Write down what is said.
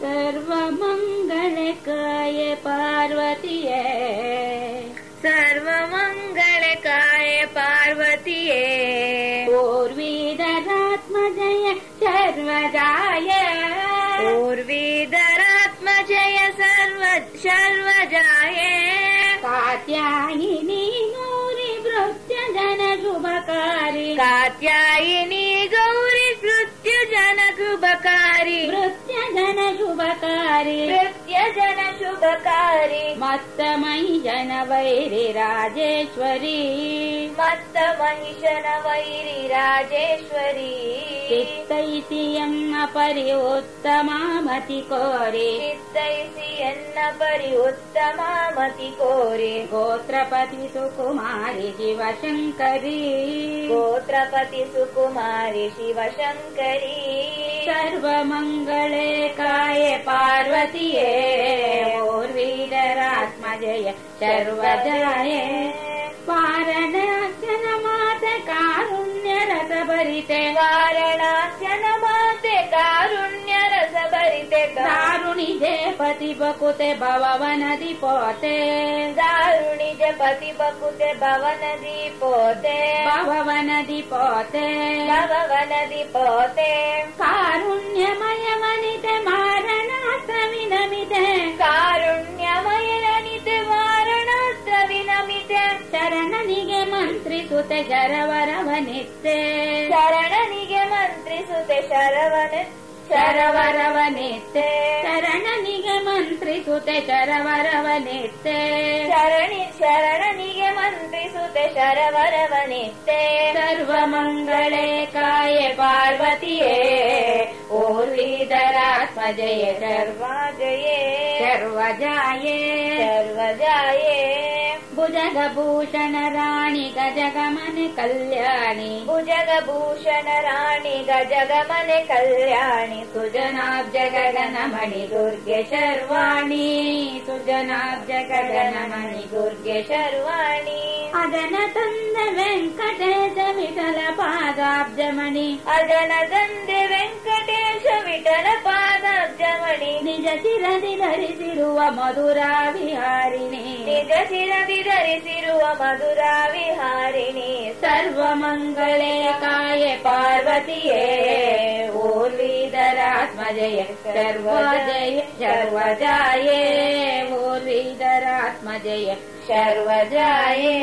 सर्वमङ्गलकाय पार्वतीये। सर्वमङ्गलकाय पार्वतीये। पूर्वीदरात्मजय सर्वजाय। पूर्वीदरात्मजय सर्व सर्वजाय। कात्यायिनी गौरि भृत्य जन शुभकारी कात्यायिनी शुभकारी भृत्य जन शुभकारी। मत्तमयि जन वैरि राजेश्वरी महिषन वैरि राजेश्वरी चित्तैसियम् अपरि उत्तमामति कोरे चित्तैसि यन्न परि उत्तमामति कोरे गोत्रपति सुकुमारि शिवशङ्करी। गोत्रपति सुकुमारि शिवशङ्करी। सर्वमङ्गले काय पार्वतीये। पूर्वीधरात्मजय सर्वजाय। पारणस्य नमात नमाते कारुण्य रसभरिते दारुणि जे पति बकुते भववनदि पोते दारुणि बकुते भवन दीपोते भववनदि पोते भवनदि पोते ಶರಣನಿಗೆ ಮಂತ್ರಿಸುತ್ತೆ ಶರವರವನಿತ್ತೆ ಶರಣನಿಗೆ ಮಂತ್ರಿಸುತ್ತೆ ಶರವನ ಶರವರವನಿತ್ತೆ ಶರಣನಿಗೆ ಮಂತ್ರಿಸುತ್ತೆ ಶರವರವನಿತ್ತೆ ಶರಣಿ ಶರಣನಿಗೆ ಮಂತ್ರಿಸುತ್ತೆ ಶರವರವನಿತ್ತೆ ಸರ್ವಮಂಗಳೇ ಕಾಯ ಪಾರ್ವತಿಯೇ ಊರ್ವೀಧರಾತ್ಮಜಯ ಸರ್ವ ಸರ್ವಾಜಯೇ ಸರ್ವಜಾಯೇ ಸರ್ವಜಾಯೇ भुजगभूषण राणि गजगमन कल्याणि। भुजगभूषण राणि गजगमन कल्याणि। सुजनाब्ज गगनमणि दुर्गे शर्वाणि। सुजनाब्ज गगनमणि दुर्गे शर्वाणि। अजन दन्दे वेङ्कटेश विठल पादाब्जमणि। अजन दन्दे वेङ्कटेश विठल पा ವೆಂಕಟೇಶ ವಿಠಲ ಪಾದಾಬ್ಜಮಣಿ ನಿಜ ಶಿರದಿ ಧರಿಸಿರುವ ಮಧುರಾ ವಿಹಾರಿಣಿ ನಿಜ ಶಿರದಿ ಧರಿಸಿರುವ ಮಧುರ ವಿಹಾರಿಣಿ ಸರ್ವಮಂಗಳೇ ಕಾಯ ಪಾರ್ವತಿಯೇ ಊರ್ವೀಧರಾತ್ಮಜಯ ಸರ್ವಜಯ ಸರ್ವಜಾಯೇ ಊರ್ವೀಧರಾತ್ಮಜಯ ಸರ್ವಜಾಯೇ